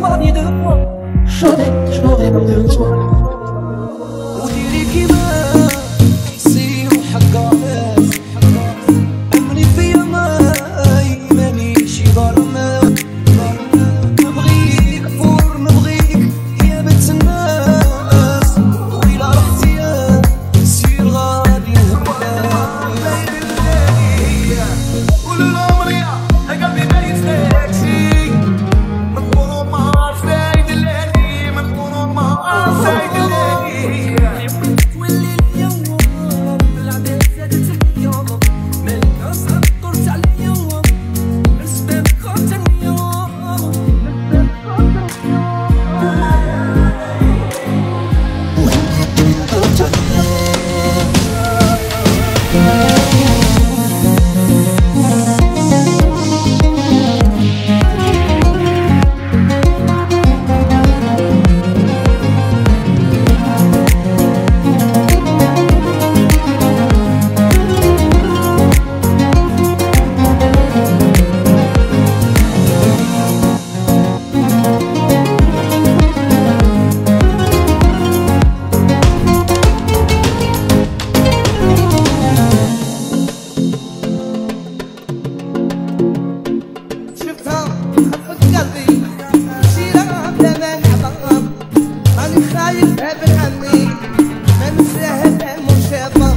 说你的话，说的说的错。قلبي. شيرة بلا راني خايف هبل عني ما نساها فهم الشيطان